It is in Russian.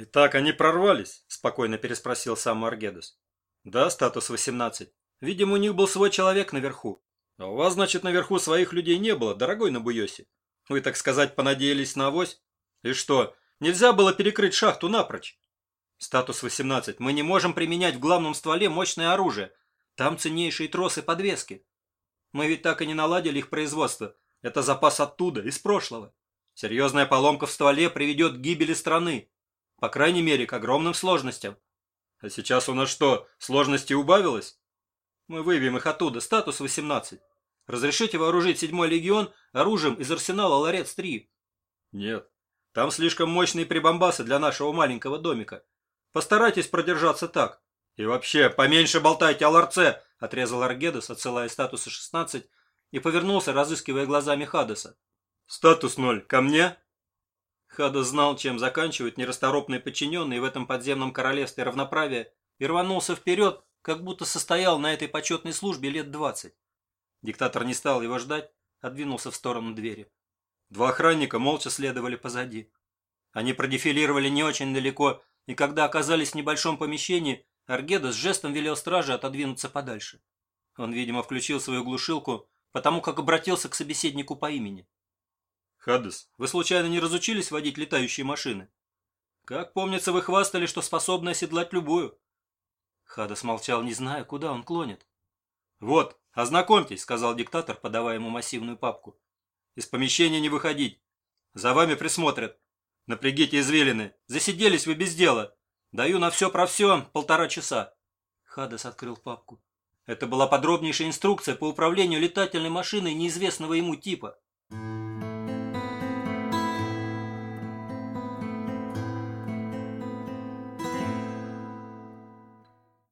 «Итак, они прорвались?» – спокойно переспросил сам Маргедус. «Да, статус 18. Видимо, у них был свой человек наверху. А у вас, значит, наверху своих людей не было, дорогой Набуёси. Вы, так сказать, понадеялись на авось? И что, нельзя было перекрыть шахту напрочь?» «Статус 18. Мы не можем применять в главном стволе мощное оружие. Там ценнейшие тросы подвески. Мы ведь так и не наладили их производство. Это запас оттуда, из прошлого. Серьезная поломка в стволе приведет к гибели страны. По крайней мере, к огромным сложностям. А сейчас у нас что, сложности убавилось? Мы выбьем их оттуда, статус 18. Разрешите вооружить седьмой легион оружием из арсенала Ларец-3? Нет, там слишком мощные прибамбасы для нашего маленького домика. Постарайтесь продержаться так. И вообще, поменьше болтайте о ларце, отрезал Аргедос, отсылая статусы 16, и повернулся, разыскивая глазами Хадеса. Статус 0, ко мне? Хадес знал, чем заканчивают нерасторопные подчиненные в этом подземном королевстве равноправия, и рванулся вперед, как будто состоял на этой почетной службе лет двадцать. Диктатор не стал его ждать, отдвинулся в сторону двери. Два охранника молча следовали позади. Они продефилировали не очень далеко, и когда оказались в небольшом помещении, Аргеда с жестом велел страже отодвинуться подальше. Он, видимо, включил свою глушилку, потому как обратился к собеседнику по имени. «Хадес, вы случайно не разучились водить летающие машины? Как помнится, вы хвастали, что способны оседлать любую». Хадес молчал, не зная, куда он клонит. «Вот, ознакомьтесь», — сказал диктатор, подавая ему массивную папку. «Из помещения не выходить. За вами присмотрят. Напрягите извилины. Засиделись вы без дела. Даю на все про все полтора часа». Хадес открыл папку. Это была подробнейшая инструкция по управлению летательной машиной неизвестного ему типа.